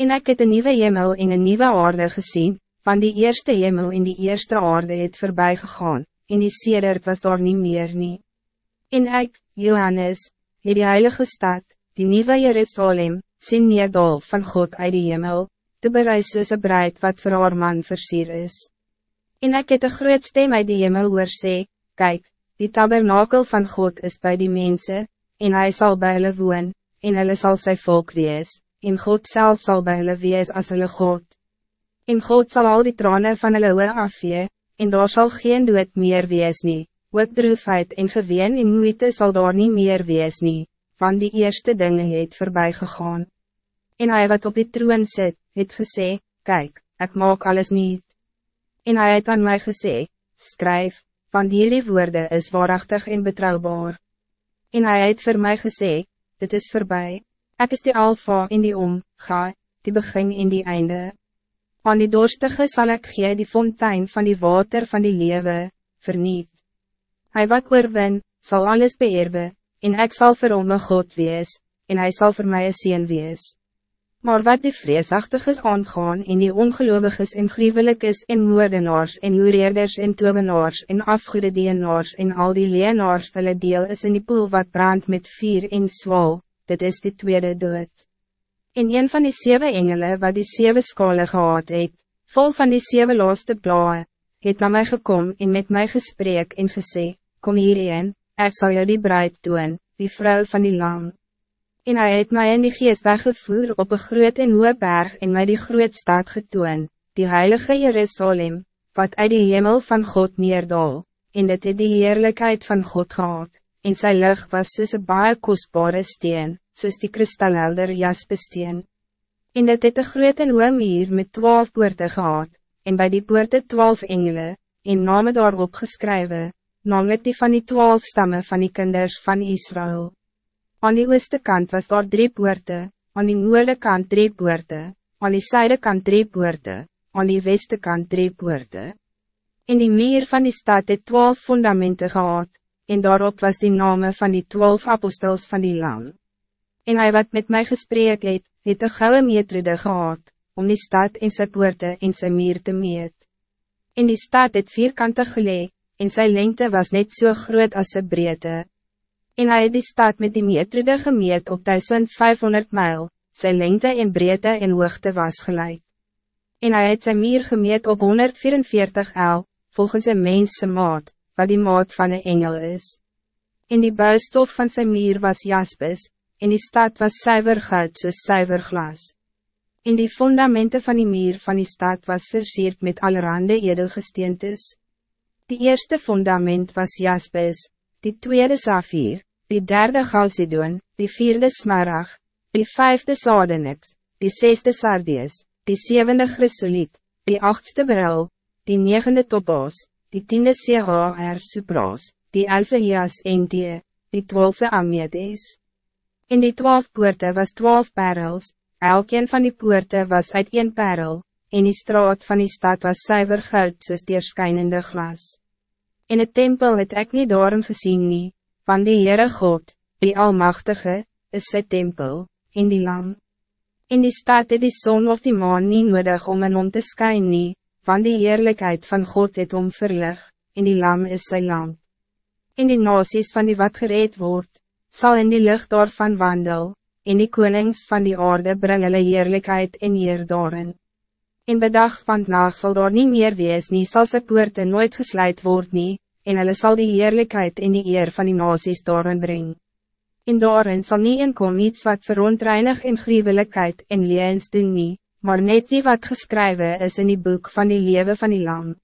En ek het een nieuwe hemel en een nieuwe aarde gezien, van die eerste hemel en die eerste aarde het voorbij gegaan, en die sedert was daar niet meer nie. En ek, Johannes, het die heilige stad, die nieuwe Jerusalem, sien neerdal van God uit die hemel, te bereis soos een bruid wat vir haar man versier is. En ek het een groot stem uit die hemel hoor sê, Kijk, die tabernakel van God is bij die mensen, en hij zal bij hulle woon, en hulle sal sy volk wees, en God zelf zal bij hulle wees as hulle God. En God zal al die tranen van hulle oor afvee, en daar zal geen dood meer wees nie, ook droefheid en geween en moeite zal daar niet meer wees nie, van die eerste dingen het voorbij gegaan. En hij wat op die troon zit, het gesê, kijk, ik maak alles niet. En hij het aan mij gesê, skryf, van die woorden is waarachtig en betrouwbaar. En hij het voor mij gesê, dit is voorbij. Ik is die alfa in die om, ga, die begin in die einde. Aan die dorstige zal ik gee die fontein van die water van die lewe, verniet. Hij wat oorwin, zal alles beërven, en ik zal vir hom God wees, en hij zal voor mij een sien wees. Maar wat die vreesachtiges aangaan en die ongeloviges en gruwelikes en moordenaars en hureerders en tovenaars en afgoede en al die leenaars hulle deel is in die poel wat brandt met vier en zwal, dit is die tweede dood. En een van die zeven engelen wat die zeven skale gehad het, vol van die zeven laaste blae, het na my gekom en met mij gesprek en gesê, kom hierheen, ik zal jou die bruid doen, die vrouw van die lam. En hij het mij in die geest weggevoer op een groot en hoge berg en mij die groot stad getoon, die heilige Jerusalem, wat uit die hemel van God neerdal, en dit het die heerlijkheid van God gehad, en sy lucht was soos een baie kostbare steen, soos die kristalhelder jaspesteen. En dit het een groot en hoge muur met twaalf poorte gehad, en bij die poorte twaalf engelen, en name daarop geskrywe, namelijk die van die twaalf stammen van die kinders van Israël. Aan die ooste kant was daar drie poorte, aan die noorde kant drie poorte, aan die zuide kant drie poorte, aan die weste kant drie poorte. In die meer van die stad het twaalf fundamenten gehad, en daarop was die name van die twaalf apostels van die lam. En hij wat met mij gesprek het, het een gouden meetrede gehad, om die stad en sy poorte en sy meer te meet. In die stad het vierkantig geleek, en zijn lengte was net zo so groot als zijn breedte. En hij het die stad met die metrede gemeet op 1500 mijl, zijn lengte en breedte en hoogte was gelijk. En hij het zijn meer gemeet op 144 el, volgens een mensse maat, wat die maat van een engel is. En die buistof van zijn meer was jaspis, en die stad was zuiver goud soos zuiver glas. En die fundamenten van die meer van die stad was versierd met allerhande edelgesteentes. Die eerste fundament was jaspis, die tweede safir, die derde chalcedon, die vierde smarag, die vijfde sardenix, die zesde sardius, die zevende chrysoliet, die achtste bril, die negende topos, die tiende CHR supras, die elfde hias entie, die twaalfde amedes. In die twaalf poorte was twaalf perels, elkeen van die poorte was uit een perel, en die straat van die stad was zuiver goud soos deerskynende glas. In het tempel het ek nie daarin gezien nie, van die Heere God, die Almachtige, is sy tempel, in die lam. In die stad het die zon of die maan nie nodig om in om te skyn nie, van die heerlijkheid van God het om verlig, in die lam is sy lamp. In die nasies van die wat gereed wordt, zal in die lucht daarvan wandel, en die konings van die aarde bring hulle heerlijkheid en eer daarin. In bedag van nacht zal daar niet meer wees nie sal sy poorte nooit gesluit word nie, en hulle sal die heerlijkheid en die eer van die nasies daarin bring. En daarin sal nie inkom iets wat verontreinig en gruwelijkheid en leens doen nie, maar net die wat geskrywe is in die boek van die leven van die lam.